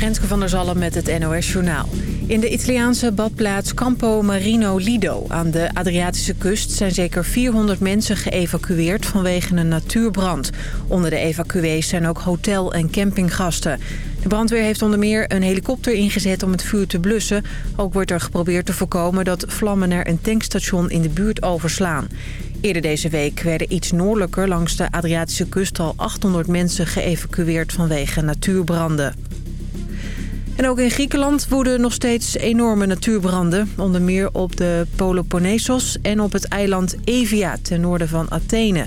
Renske van der Zalm met het NOS Journaal. In de Italiaanse badplaats Campo Marino Lido aan de Adriatische kust... zijn zeker 400 mensen geëvacueerd vanwege een natuurbrand. Onder de evacuees zijn ook hotel- en campinggasten. De brandweer heeft onder meer een helikopter ingezet om het vuur te blussen. Ook wordt er geprobeerd te voorkomen dat vlammen naar een tankstation in de buurt overslaan. Eerder deze week werden iets noordelijker langs de Adriatische kust al 800 mensen geëvacueerd vanwege natuurbranden. En ook in Griekenland woeden nog steeds enorme natuurbranden. Onder meer op de Peloponnesos en op het eiland Evia ten noorden van Athene.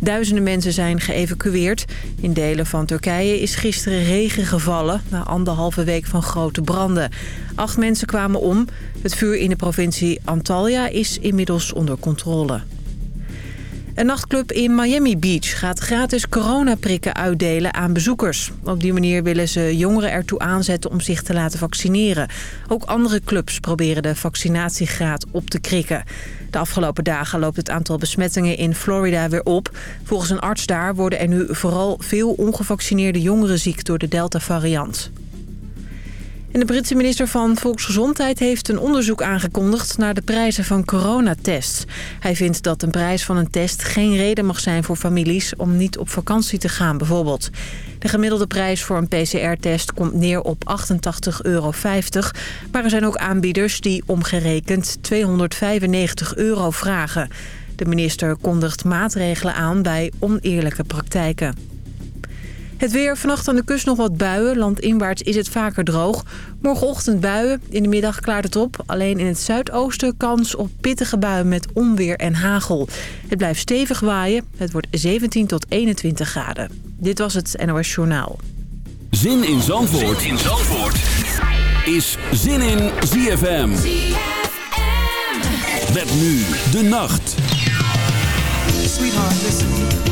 Duizenden mensen zijn geëvacueerd. In delen van Turkije is gisteren regen gevallen... na anderhalve week van grote branden. Acht mensen kwamen om. Het vuur in de provincie Antalya is inmiddels onder controle. Een nachtclub in Miami Beach gaat gratis coronaprikken uitdelen aan bezoekers. Op die manier willen ze jongeren ertoe aanzetten om zich te laten vaccineren. Ook andere clubs proberen de vaccinatiegraad op te krikken. De afgelopen dagen loopt het aantal besmettingen in Florida weer op. Volgens een arts daar worden er nu vooral veel ongevaccineerde jongeren ziek door de Delta-variant. En de Britse minister van Volksgezondheid heeft een onderzoek aangekondigd naar de prijzen van coronatests. Hij vindt dat een prijs van een test geen reden mag zijn voor families om niet op vakantie te gaan bijvoorbeeld. De gemiddelde prijs voor een PCR-test komt neer op 88,50 euro. Maar er zijn ook aanbieders die omgerekend 295 euro vragen. De minister kondigt maatregelen aan bij oneerlijke praktijken. Het weer, vannacht aan de kust nog wat buien. Landinwaarts is het vaker droog. Morgenochtend buien, in de middag klaart het op. Alleen in het zuidoosten kans op pittige buien met onweer en hagel. Het blijft stevig waaien. Het wordt 17 tot 21 graden. Dit was het NOS Journaal. Zin in Zandvoort, zin in Zandvoort. is Zin in ZFM. ZFM. Met nu de nacht. Sweetheart, listen.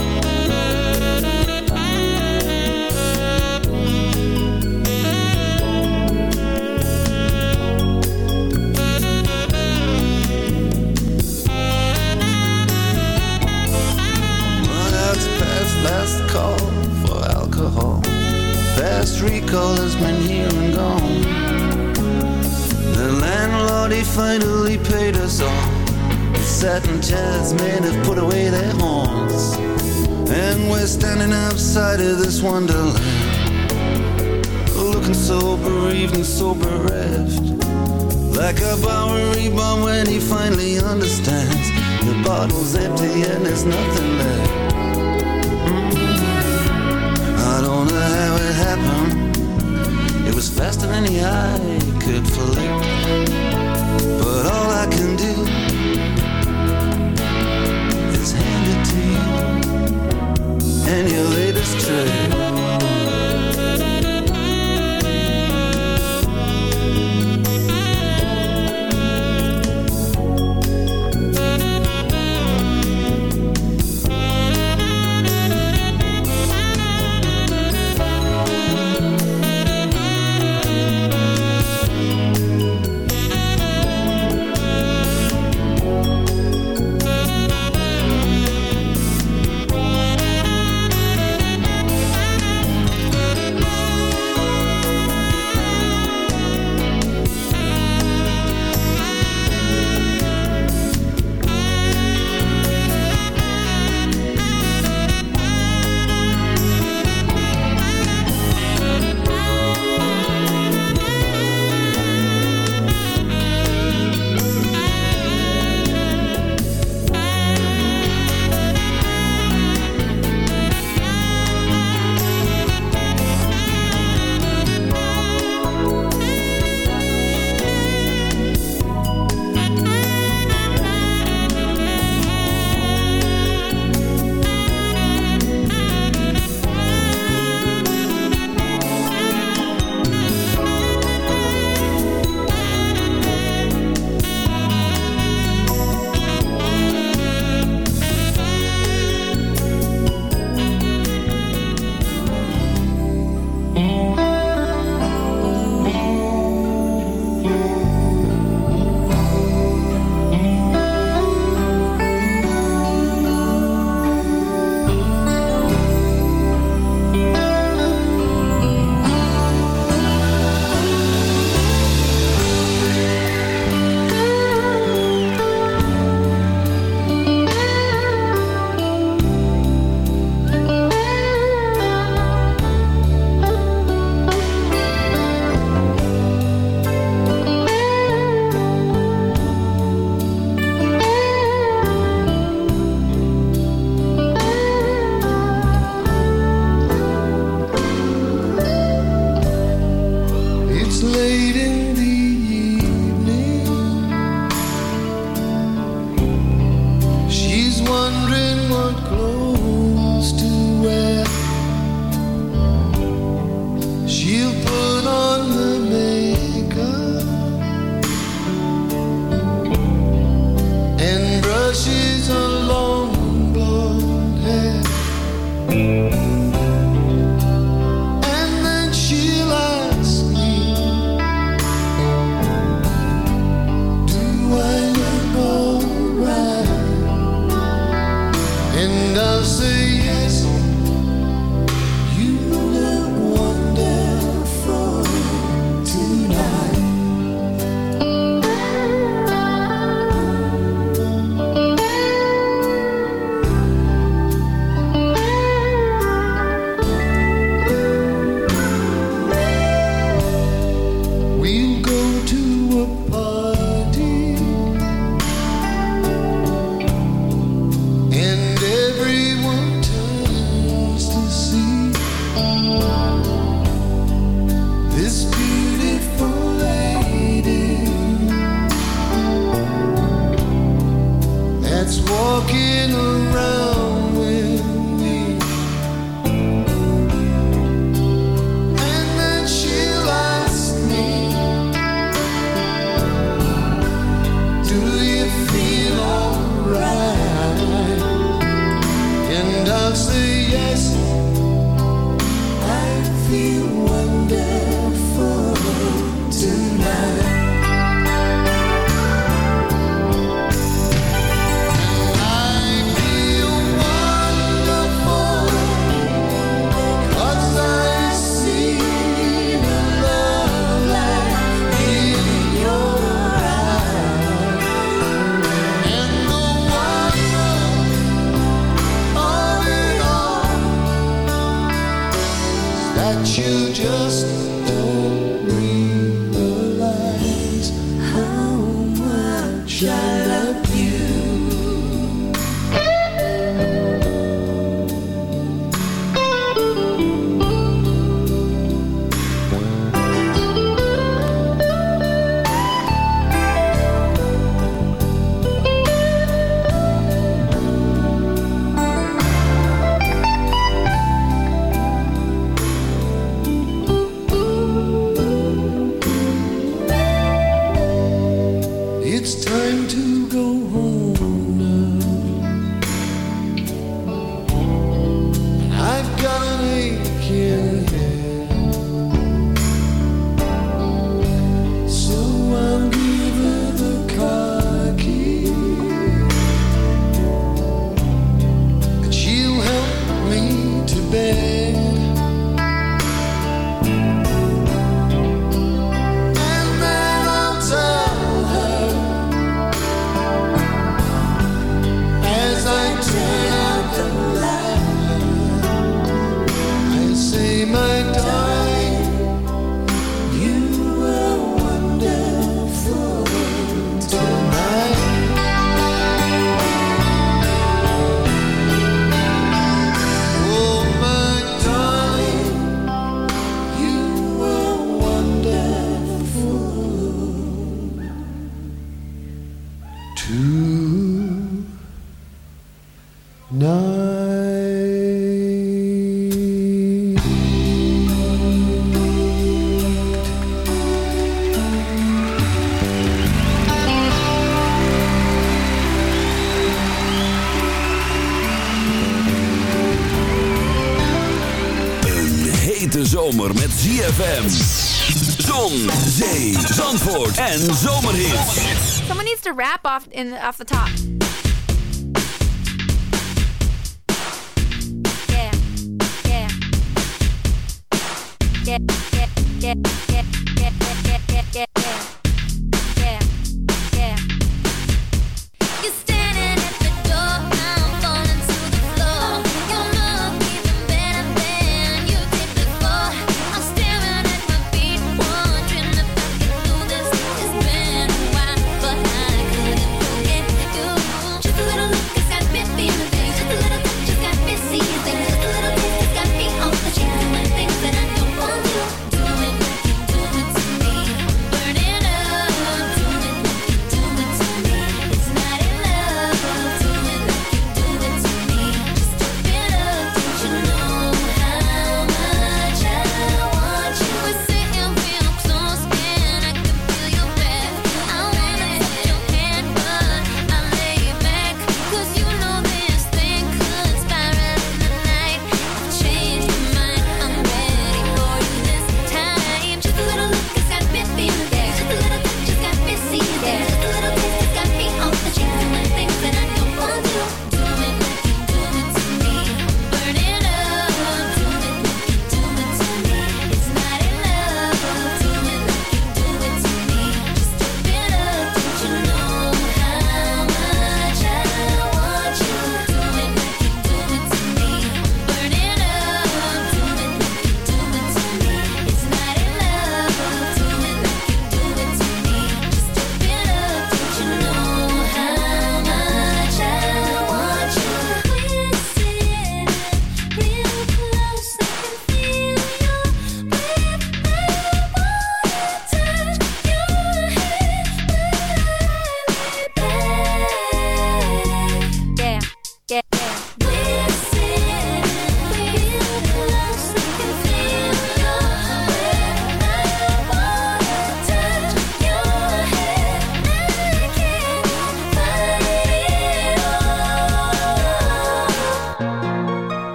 Bottle's empty and there's nothing left. Mm. I don't know how it happened It was faster than the eye could flick. shine. ZFM. Zon, zee, zandvoort en zomerhit. Someone needs to rap off, in, off the top. Yeah, yeah. Yeah, yeah, yeah, yeah, yeah, yeah, yeah, yeah,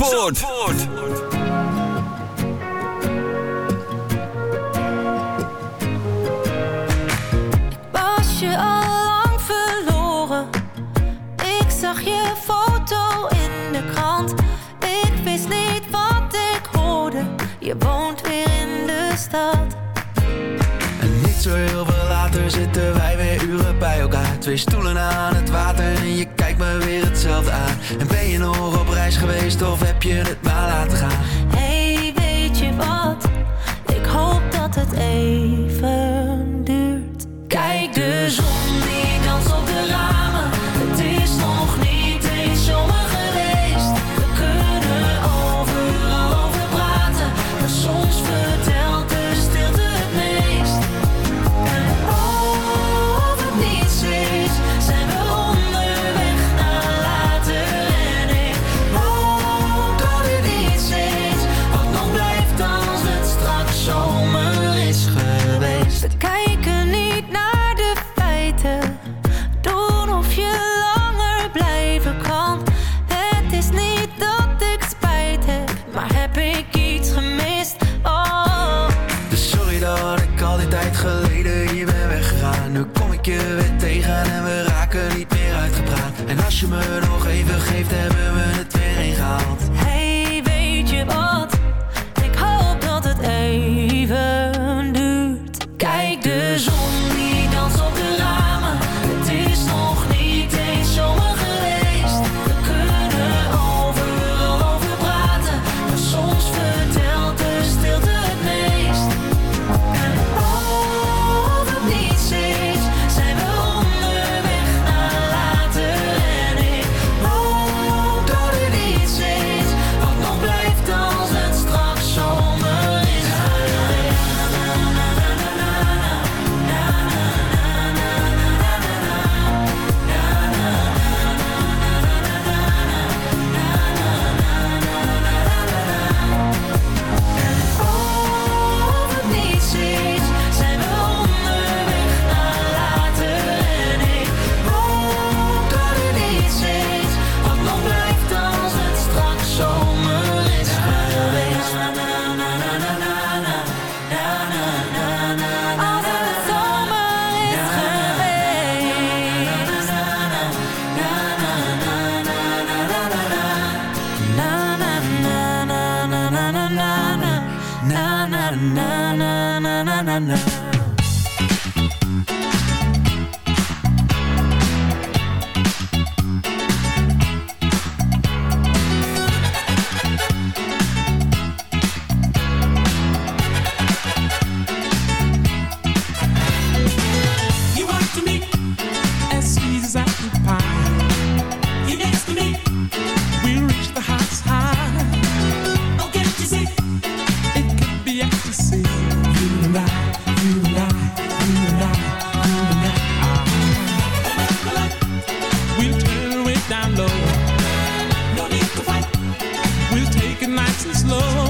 Zandvoort. Zandvoort. je woont weer in de stad. En niet zo heel veel later zitten wij weer uren bij elkaar. Twee stoelen aan het water en je weer hetzelfde aan. En ben je nog op reis geweest of heb je het maar laten gaan? Dus de and slow.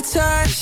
your touch.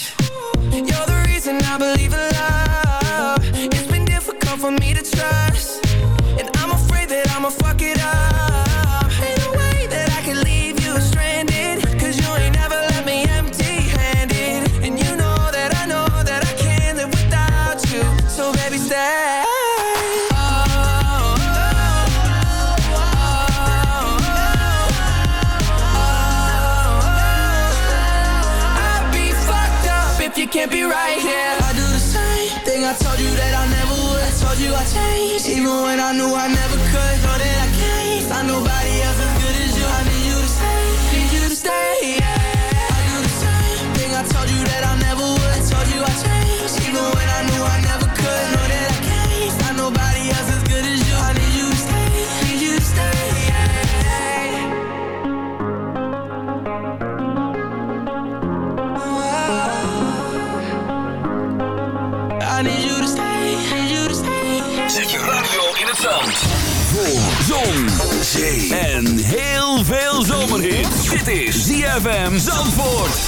Is ZFM Zandvoort.